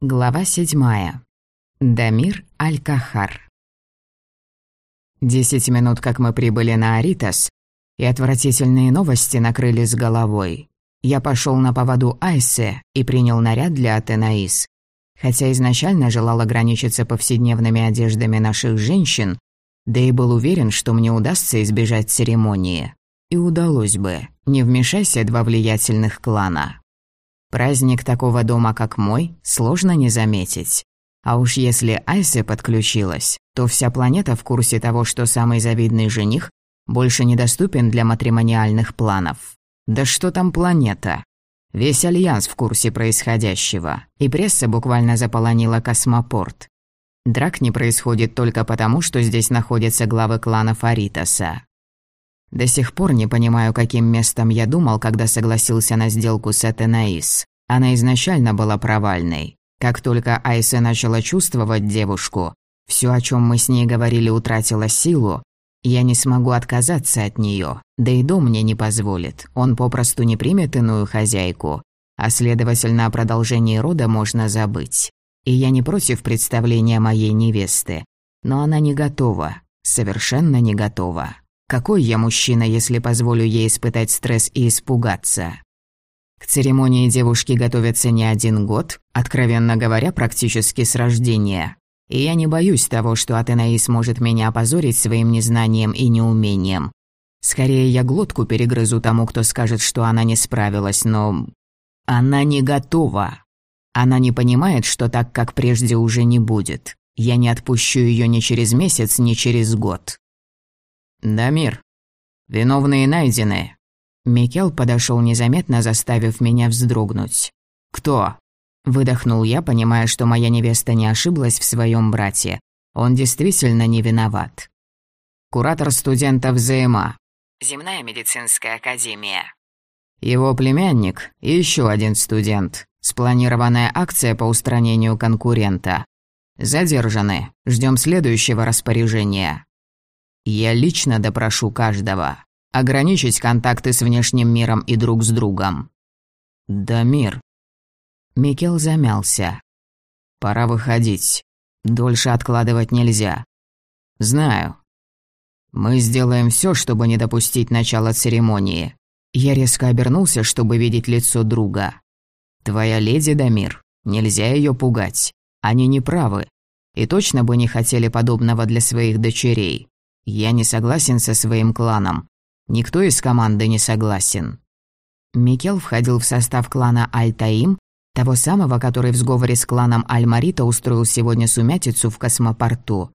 Глава седьмая. Дамир Аль-Кахар. Десять минут, как мы прибыли на Аритас, и отвратительные новости накрыли с головой. Я пошел на поводу Айсе и принял наряд для Атенаис. Хотя изначально желал ограничиться повседневными одеждами наших женщин, да и был уверен, что мне удастся избежать церемонии. И удалось бы, не вмешайся два влиятельных клана. Праздник такого дома, как мой, сложно не заметить. А уж если Айсе подключилась, то вся планета в курсе того, что самый завидный жених больше недоступен для матримониальных планов. Да что там планета? Весь Альянс в курсе происходящего, и пресса буквально заполонила космопорт. Драк не происходит только потому, что здесь находятся главы клана Фаритаса. До сих пор не понимаю, каким местом я думал, когда согласился на сделку с Этенаис. Она изначально была провальной. Как только Айсе начала чувствовать девушку, все, о чем мы с ней говорили, утратило силу, я не смогу отказаться от нее, да и дом мне не позволит. Он попросту не примет иную хозяйку, а следовательно, о продолжении рода можно забыть. И я не против представления моей невесты, но она не готова, совершенно не готова. Какой я мужчина, если позволю ей испытать стресс и испугаться? К церемонии девушки готовятся не один год, откровенно говоря, практически с рождения. И я не боюсь того, что Атенаис может меня опозорить своим незнанием и неумением. Скорее, я глотку перегрызу тому, кто скажет, что она не справилась, но... Она не готова. Она не понимает, что так, как прежде, уже не будет. Я не отпущу ее ни через месяц, ни через год. «Дамир, виновные найдены». Микел подошел незаметно, заставив меня вздрогнуть. «Кто?» Выдохнул я, понимая, что моя невеста не ошиблась в своем брате. Он действительно не виноват. Куратор студентов ЗМА. Земная медицинская академия. Его племянник и еще один студент. Спланированная акция по устранению конкурента. Задержаны. Ждем следующего распоряжения. Я лично допрошу каждого. Ограничить контакты с внешним миром и друг с другом. Да мир. Микел замялся. Пора выходить. Дольше откладывать нельзя. Знаю. Мы сделаем все, чтобы не допустить начала церемонии. Я резко обернулся, чтобы видеть лицо друга. Твоя леди Дамир, нельзя ее пугать. Они не правы. И точно бы не хотели подобного для своих дочерей. Я не согласен со своим кланом. Никто из команды не согласен. Микел входил в состав клана Аль-Таим, того самого, который в сговоре с кланом Аль-Марита устроил сегодня сумятицу в космопорту.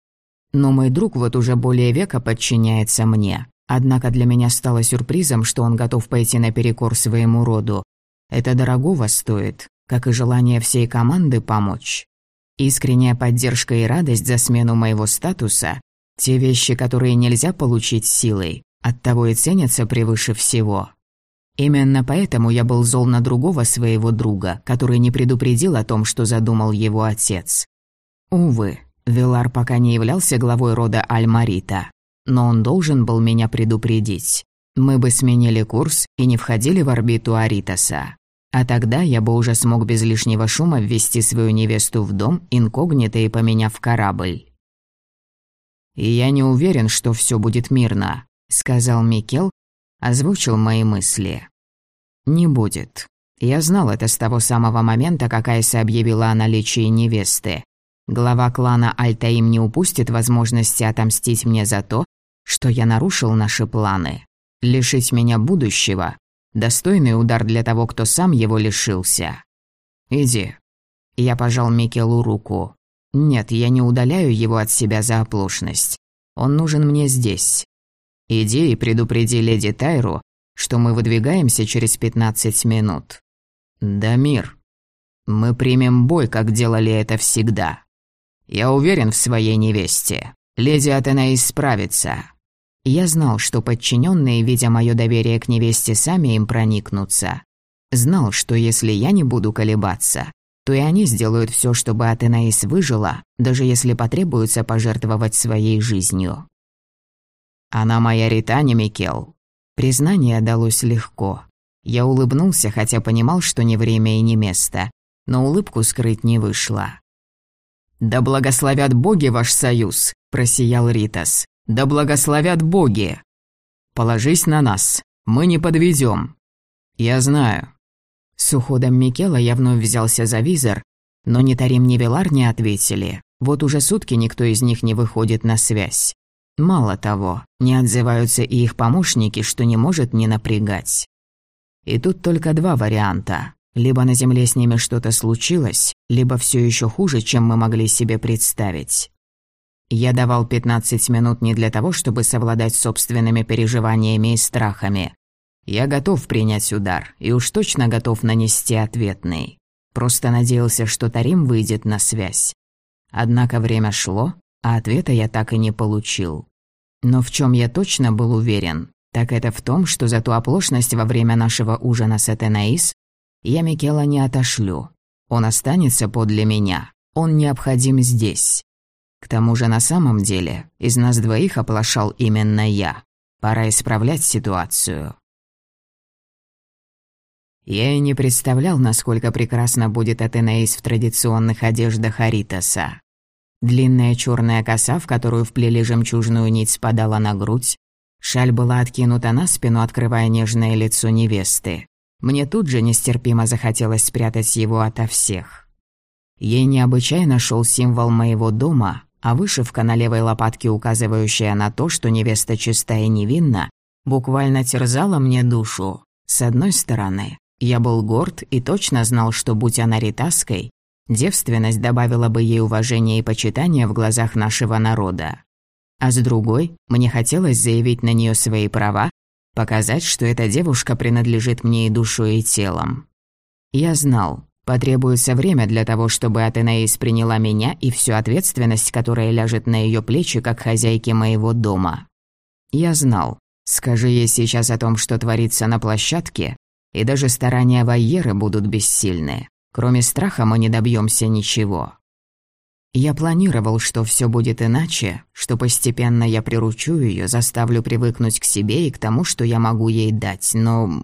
Но мой друг вот уже более века подчиняется мне. Однако для меня стало сюрпризом, что он готов пойти наперекор своему роду. Это дорогого стоит, как и желание всей команды помочь. Искренняя поддержка и радость за смену моего статуса те вещи, которые нельзя получить силой, оттого и ценятся превыше всего. Именно поэтому я был зол на другого своего друга, который не предупредил о том, что задумал его отец. Увы, Вилар пока не являлся главой рода Аль-Марита, но он должен был меня предупредить. Мы бы сменили курс и не входили в орбиту Аритаса. А тогда я бы уже смог без лишнего шума ввести свою невесту в дом, инкогнито и поменяв корабль. «И я не уверен, что все будет мирно», — сказал Микел, озвучил мои мысли. «Не будет. Я знал это с того самого момента, как Айса объявила о наличии невесты. Глава клана Альтаим не упустит возможности отомстить мне за то, что я нарушил наши планы. Лишить меня будущего — достойный удар для того, кто сам его лишился. Иди». Я пожал Микелу руку. Нет, я не удаляю его от себя за оплошность. Он нужен мне здесь. Иди и предупреди леди Тайру, что мы выдвигаемся через 15 минут. Да мир. Мы примем бой, как делали это всегда. Я уверен в своей невесте. Леди Атенаис справится. Я знал, что подчиненные, видя мое доверие к невесте, сами им проникнутся. Знал, что если я не буду колебаться, то и они сделают все, чтобы Атенаис выжила, даже если потребуется пожертвовать своей жизнью. Она моя Ритани, Микел. Признание далось легко. Я улыбнулся, хотя понимал, что не время и не место. но улыбку скрыть не вышло. «Да благословят боги ваш союз!» – просиял Ритас. «Да благословят боги!» «Положись на нас, мы не подведем. «Я знаю». С уходом Микела я вновь взялся за визор, но ни Тарим, ни Велар не ответили. Вот уже сутки никто из них не выходит на связь. Мало того, не отзываются и их помощники, что не может не напрягать. И тут только два варианта. Либо на Земле с ними что-то случилось, либо все еще хуже, чем мы могли себе представить. Я давал 15 минут не для того, чтобы совладать с собственными переживаниями и страхами. Я готов принять удар, и уж точно готов нанести ответный. Просто надеялся, что Тарим выйдет на связь. Однако время шло, а ответа я так и не получил. Но в чем я точно был уверен, так это в том, что за ту оплошность во время нашего ужина с Этенаис я Микела не отошлю. Он останется подле меня. Он необходим здесь. К тому же на самом деле из нас двоих оплошал именно я. Пора исправлять ситуацию. Я и не представлял, насколько прекрасно будет Атенаис в традиционных одеждах Аритаса. Длинная черная коса, в которую вплели жемчужную нить, спадала на грудь. Шаль была откинута на спину, открывая нежное лицо невесты. Мне тут же нестерпимо захотелось спрятать его ото всех. Ей необычайно шел символ моего дома, а вышивка на левой лопатке, указывающая на то, что невеста чиста и невинна, буквально терзала мне душу. С одной стороны, я был горд и точно знал, что, будь она ритаской, девственность добавила бы ей уважения и почитания в глазах нашего народа. А с другой, мне хотелось заявить на нее свои права, показать, что эта девушка принадлежит мне и душой, и телом. Я знал, потребуется время для того, чтобы Атенаис приняла меня и всю ответственность, которая ляжет на ее плечи, как хозяйки моего дома. Я знал, скажи ей сейчас о том, что творится на площадке, и даже старания Вайеры будут бессильны. Кроме страха мы не добьемся ничего. Я планировал, что все будет иначе, что постепенно я приручу ее, заставлю привыкнуть к себе и к тому, что я могу ей дать, но...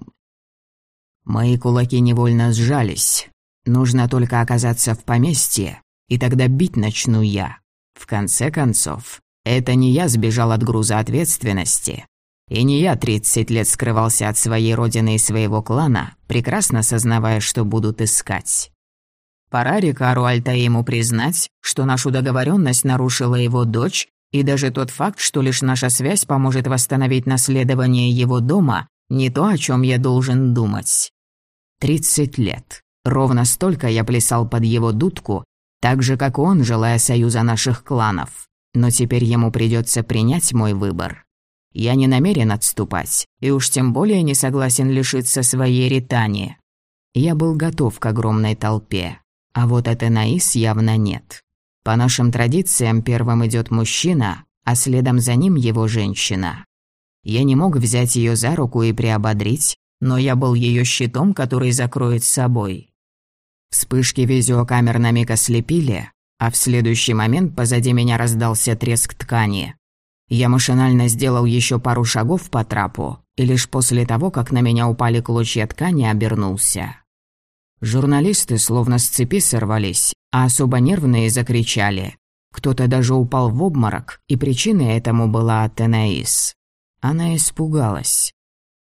Мои кулаки невольно сжались. Нужно только оказаться в поместье, и тогда бить начну я. В конце концов, это не я сбежал от груза ответственности, и не я 30 лет скрывался от своей родины и своего клана, прекрасно сознавая, что будут искать. Пора Рикару Альтаиму признать, что нашу договоренность нарушила его дочь, и даже тот факт, что лишь наша связь поможет восстановить наследование его дома, не то, о чем я должен думать. 30 лет. Ровно столько я плясал под его дудку, так же, как он, желая союза наших кланов. Но теперь ему придется принять мой выбор. Я не намерен отступать, и уж тем более не согласен лишиться своей ритани. Я был готов к огромной толпе, а вот от Энаис явно нет. По нашим традициям первым идет мужчина, а следом за ним его женщина. Я не мог взять ее за руку и приободрить, но я был ее щитом, который закроет собой. Вспышки видеокамер на миг ослепили, а в следующий момент позади меня раздался треск ткани. Я машинально сделал еще пару шагов по трапу, и лишь после того, как на меня упали клочья ткани, обернулся. Журналисты словно с цепи сорвались, а особо нервные закричали. Кто-то даже упал в обморок, и причиной этому была Атенаис. Она испугалась.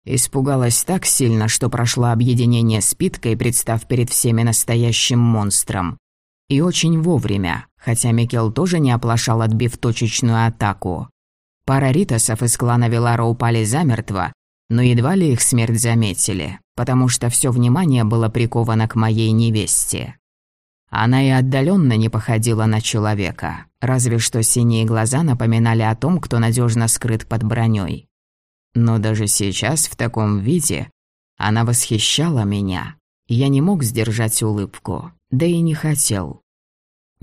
Испугалась так сильно, что прошла объединение с Питкой, представ перед всеми настоящим монстром. И очень вовремя, хотя Микел тоже не оплошал, отбив точечную атаку. Пара ритосов из клана Велара упали замертво, но едва ли их смерть заметили, потому что все внимание было приковано к моей невесте. Она и отдаленно не походила на человека, разве что синие глаза напоминали о том, кто надежно скрыт под броней. Но даже сейчас, в таком виде, она восхищала меня. Я не мог сдержать улыбку, да и не хотел.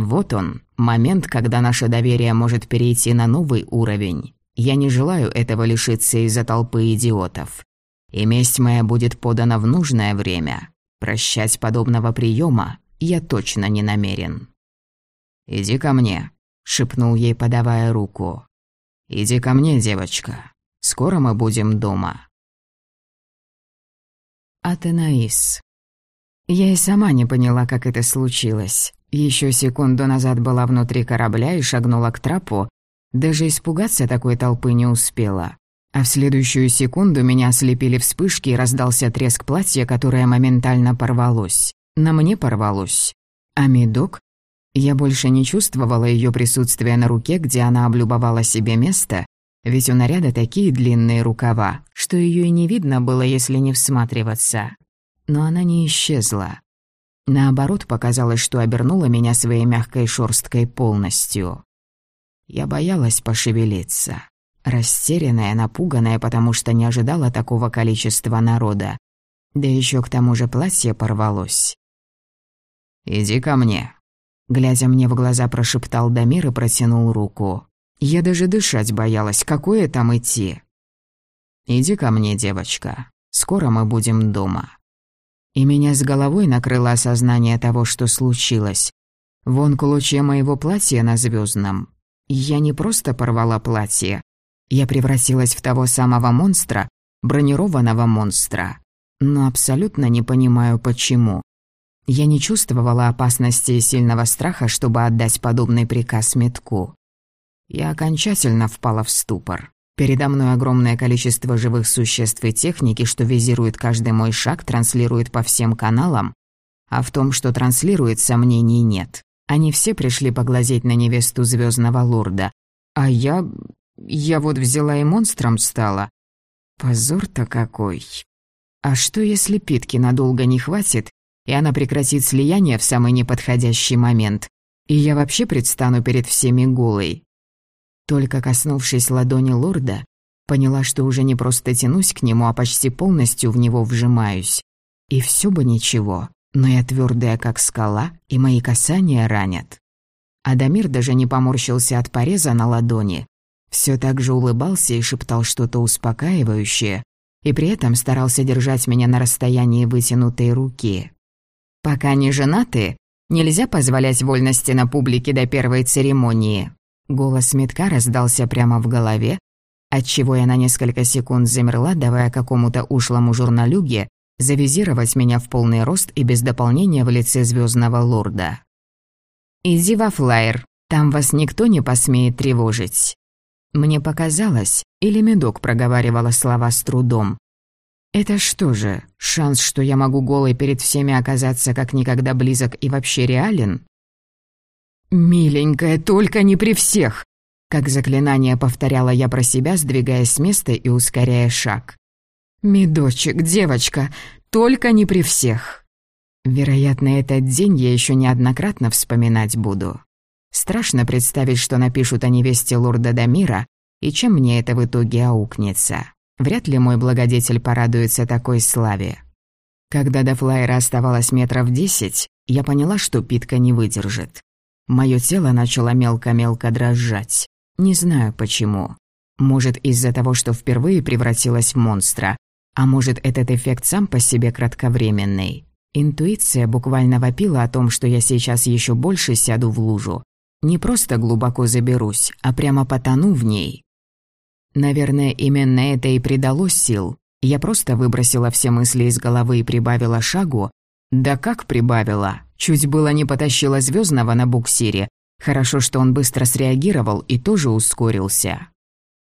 Вот он, момент, когда наше доверие может перейти на новый уровень. Я не желаю этого лишиться из-за толпы идиотов. И месть моя будет подана в нужное время. Прощать подобного приема я точно не намерен. «Иди ко мне», — шепнул ей, подавая руку. «Иди ко мне, девочка. Скоро мы будем дома». Атенаис Я и сама не поняла, как это случилось. Еще секунду назад была внутри корабля и шагнула к трапу. Даже испугаться такой толпы не успела. А в следующую секунду меня ослепили вспышки и раздался треск платья, которое моментально порвалось. На мне порвалось. А медок? Я больше не чувствовала ее присутствия на руке, где она облюбовала себе место, ведь у наряда такие длинные рукава, что ее и не видно было, если не всматриваться. Но она не исчезла. Наоборот, показалось, что обернула меня своей мягкой шорсткой полностью. Я боялась пошевелиться. Растерянная, напуганная, потому что не ожидала такого количества народа. Да еще к тому же платье порвалось. «Иди ко мне», — глядя мне в глаза, прошептал Дамир и протянул руку. Я даже дышать боялась, какое там идти. «Иди ко мне, девочка, скоро мы будем дома». И меня с головой накрыло осознание того, что случилось. Вон клочья моего платья на звездном. Я не просто порвала платье, я превратилась в того самого монстра, бронированного монстра. Но абсолютно не понимаю, почему. Я не чувствовала опасности и сильного страха, чтобы отдать подобный приказ метку. Я окончательно впала в ступор. Передо мной огромное количество живых существ и техники, что визирует каждый мой шаг, транслирует по всем каналам. А в том, что транслирует, сомнений нет. Они все пришли поглазеть на невесту звездного лорда. А я я вот взяла и монстром стала. Позор-то какой. А что, если питки надолго не хватит, и она прекратит слияние в самый неподходящий момент, и я вообще предстану перед всеми голой? Только коснувшись ладони лорда, поняла, что уже не просто тянусь к нему, а почти полностью в него вжимаюсь. И все бы ничего, но я твердая, как скала, и мои касания ранят. Адамир даже не поморщился от пореза на ладони, все так же улыбался и шептал что-то успокаивающее, и при этом старался держать меня на расстоянии вытянутой руки. «Пока не женаты, нельзя позволять вольности на публике до первой церемонии». Голос метка раздался прямо в голове, отчего я на несколько секунд замерла, давая какому-то ушлому журналюге завизировать меня в полный рост и без дополнения в лице звездного лорда. «Иди во флайер, там вас никто не посмеет тревожить». Мне показалось, или медок проговаривала слова с трудом. Это что же, шанс, что я могу голой перед всеми оказаться как никогда близок и вообще реален? «Миленькая, только не при всех!» Как заклинание повторяла я про себя, сдвигаясь с места и ускоряя шаг. «Медочек, девочка, только не при всех!» Вероятно, этот день я еще неоднократно вспоминать буду. Страшно представить, что напишут о невесте лорда Дамира, и чем мне это в итоге аукнется. Вряд ли мой благодетель порадуется такой славе. Когда до флайера оставалось метров десять, я поняла, что питка не выдержит. Моё тело начало мелко-мелко дрожать. Не знаю почему. Может, из-за того, что впервые превратилась в монстра. А может, этот эффект сам по себе кратковременный. Интуиция буквально вопила о том, что я сейчас еще больше сяду в лужу, не просто глубоко заберусь, а прямо потону в ней. Наверное, именно это и придало сил. Я просто выбросила все мысли из головы и прибавила шагу. Да как прибавила? Чуть было не потащила Звездного на буксире. Хорошо, что он быстро среагировал и тоже ускорился.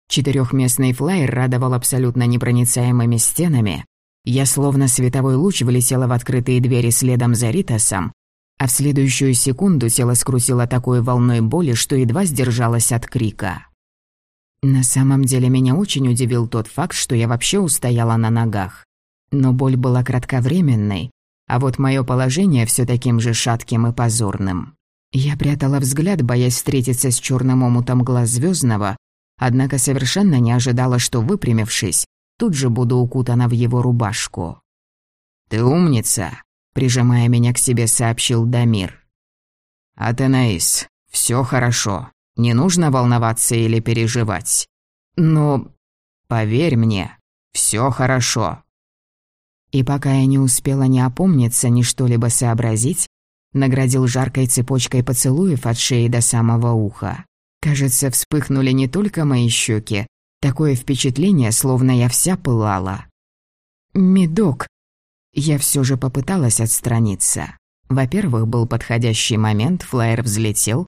Четырехместный флайер радовал абсолютно непроницаемыми стенами. Я словно световой луч влетела в открытые двери следом за Ритасом, а в следующую секунду тело скрутило такой волной боли, что едва сдержалась от крика. На самом деле меня очень удивил тот факт, что я вообще устояла на ногах. Но боль была кратковременной, а вот мое положение все таким же шатким и позорным. Я прятала взгляд, боясь встретиться с черным омутом глаз звездного, однако совершенно не ожидала, что, выпрямившись, тут же буду укутана в его рубашку. «Ты умница!» прижимая меня к себе, сообщил Дамир. «Атенаис, все хорошо. Не нужно волноваться или переживать. Но, поверь мне, все хорошо». И пока я не успела ни опомниться, ни что-либо сообразить, наградил жаркой цепочкой поцелуев от шеи до самого уха. Кажется, вспыхнули не только мои щеки, такое впечатление, словно я вся пылала. «Медок», Я все же попыталась отстраниться. Во-первых, был подходящий момент, флайер взлетел.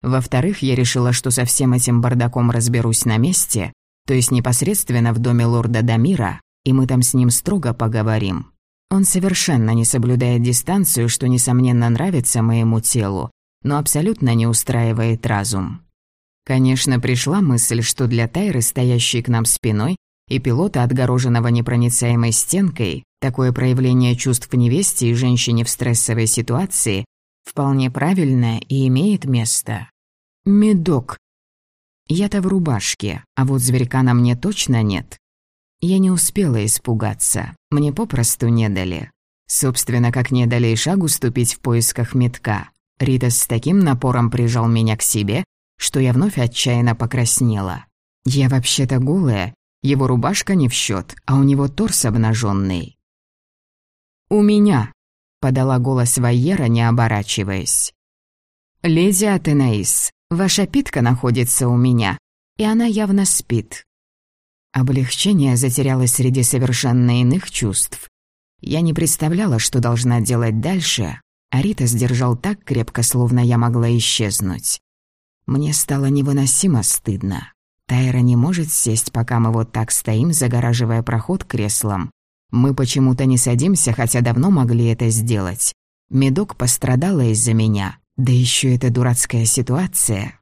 Во-вторых, я решила, что со всем этим бардаком разберусь на месте, то есть непосредственно в доме лорда Дамира, и мы там с ним строго поговорим. Он совершенно не соблюдает дистанцию, что, несомненно, нравится моему телу, но абсолютно не устраивает разум. Конечно, пришла мысль, что для Тайры, стоящей к нам спиной, и пилота, отгороженного непроницаемой стенкой, такое проявление чувств невесте и женщине в стрессовой ситуации вполне правильное и имеет место. Медок. Я-то в рубашке, а вот зверька на мне точно нет. Я не успела испугаться, мне попросту не дали. Собственно, как не дали и шагу ступить в поисках метка. Ритас с таким напором прижал меня к себе, что я вновь отчаянно покраснела. Я вообще-то голая, его рубашка не в счет, а у него торс обнаженный. «У меня», — подала голос Вайера, не оборачиваясь. «Леди Атенаис, ваша питка находится у меня, и она явно спит». Облегчение затерялось среди совершенно иных чувств. Я не представляла, что должна делать дальше, а Рита сдержал так крепко, словно я могла исчезнуть. Мне стало невыносимо стыдно. Тайра не может сесть, пока мы вот так стоим, загораживая проход креслом. Мы почему-то не садимся, хотя давно могли это сделать. Медок пострадала из-за меня. Да еще эта дурацкая ситуация.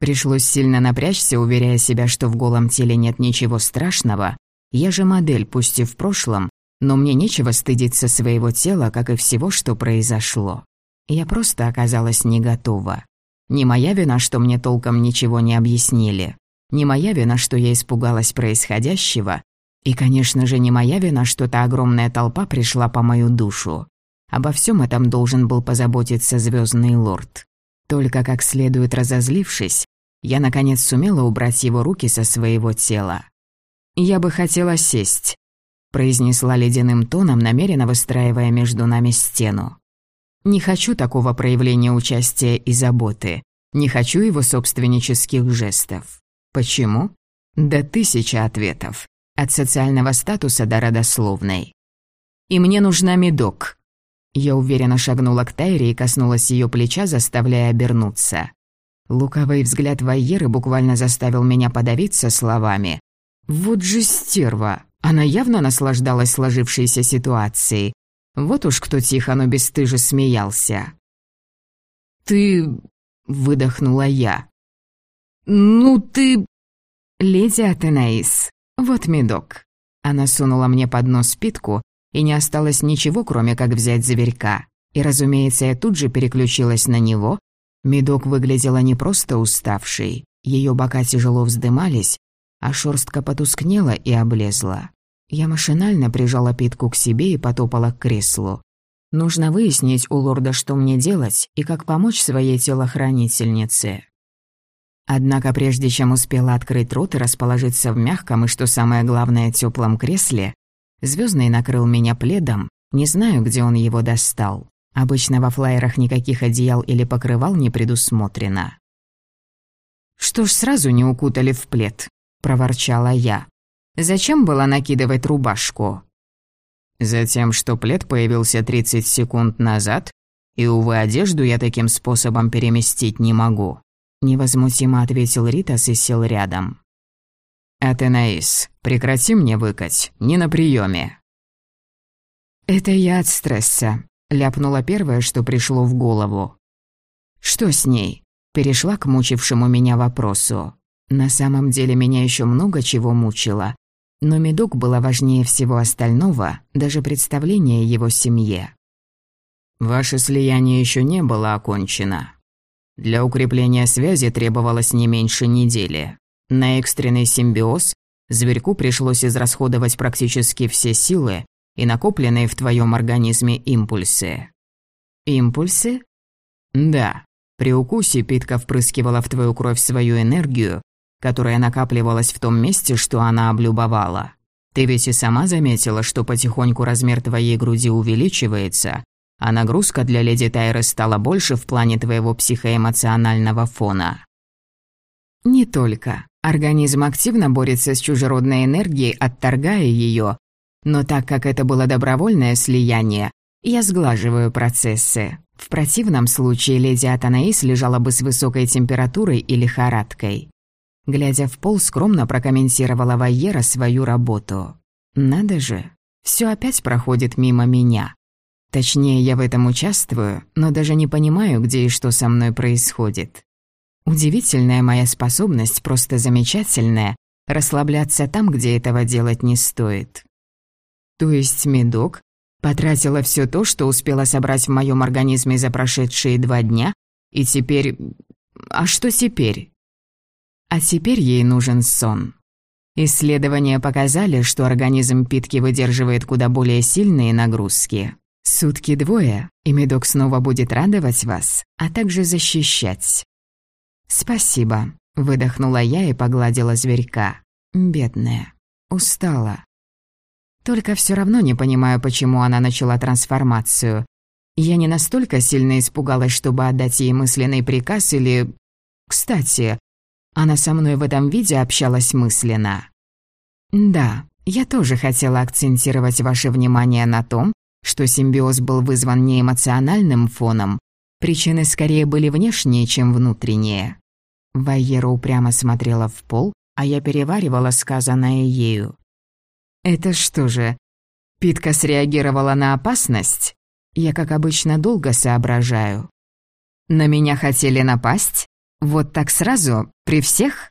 Пришлось сильно напрячься, уверяя себя, что в голом теле нет ничего страшного. Я же модель, пусть и в прошлом, но мне нечего стыдиться своего тела, как и всего, что произошло. Я просто оказалась не готова. Не моя вина, что мне толком ничего не объяснили. Не моя вина, что я испугалась происходящего. И, конечно же, не моя вина, что та огромная толпа пришла по мою душу. Обо всем этом должен был позаботиться звездный лорд. Только как следует разозлившись, я, наконец, сумела убрать его руки со своего тела. «Я бы хотела сесть», — произнесла ледяным тоном, намеренно выстраивая между нами стену. Не хочу такого проявления участия и заботы. Не хочу его собственнических жестов. Почему? Да тысяча ответов. От социального статуса до родословной. И мне нужна медок. Я уверенно шагнула к Тайре и коснулась ее плеча, заставляя обернуться. Луковый взгляд Вайеры буквально заставил меня подавиться словами. «Вот же стерва! Она явно наслаждалась сложившейся ситуацией, вот уж кто тихо, но бесстыже смеялся. «Ты...» — выдохнула я. «Ну ты...» «Леди Атенаис, вот медок». Она сунула мне под нос питку, и не осталось ничего, кроме как взять зверька. И, разумеется, я тут же переключилась на него. Медок выглядела не просто уставшей, ее бока тяжело вздымались, а шерстка потускнела и облезла. Я машинально прижала Питку к себе и потопала к креслу. Нужно выяснить у лорда, что мне делать и как помочь своей телохранительнице. Однако прежде чем успела открыть рот и расположиться в мягком и, что самое главное, теплом кресле, Звездный накрыл меня пледом, не знаю, где он его достал. Обычно во флайерах никаких одеял или покрывал не предусмотрено. «Что ж сразу не укутали в плед?» – проворчала я. Зачем было накидывать рубашку? Затем, что плед появился 30 секунд назад, и, увы, одежду я таким способом переместить не могу. Невозмутимо ответил Ритас и сел рядом. «Атенаис, прекрати мне выкать, не на приеме. «Это я от стресса», — ляпнула первое, что пришло в голову. «Что с ней?» — перешла к мучившему меня вопросу. На самом деле меня еще много чего мучило, но медок было важнее всего остального, даже представление его семье. «Ваше слияние еще не было окончено. Для укрепления связи требовалось не меньше недели. На экстренный симбиоз зверьку пришлось израсходовать практически все силы и накопленные в твоем организме импульсы». «Импульсы?» «Да. При укусе питка впрыскивала в твою кровь свою энергию, которая накапливалась в том месте, что она облюбовала. Ты ведь и сама заметила, что потихоньку размер твоей груди увеличивается, а нагрузка для леди Тайры стала больше в плане твоего психоэмоционального фона. Не только. Организм активно борется с чужеродной энергией, отторгая ее, Но так как это было добровольное слияние, я сглаживаю процессы. В противном случае леди Атанаис лежала бы с высокой температурой и лихорадкой. Глядя в пол, скромно прокомментировала Вайера свою работу. «Надо же, все опять проходит мимо меня. Точнее, я в этом участвую, но даже не понимаю, где и что со мной происходит. Удивительная моя способность, просто замечательная, расслабляться там, где этого делать не стоит. То есть медок потратила все то, что успела собрать в моем организме за прошедшие два дня, и теперь... А что теперь? А теперь ей нужен сон. Исследования показали, что организм питки выдерживает куда более сильные нагрузки. Сутки двое, и медок снова будет радовать вас, а также защищать. «Спасибо», — выдохнула я и погладила зверька. «Бедная. Устала. Только все равно не понимаю, почему она начала трансформацию. Я не настолько сильно испугалась, чтобы отдать ей мысленный приказ или... Кстати, она со мной в этом виде общалась мысленно. Да, я тоже хотела акцентировать ваше внимание на том, что симбиоз был вызван не эмоциональным фоном, причины скорее были внешние, чем внутренние. Вайера упрямо смотрела в пол, а я переваривала сказанное ею. «Это что же, Питка среагировала на опасность? Я, как обычно, долго соображаю. На меня хотели напасть? Вот так сразу? При всех?»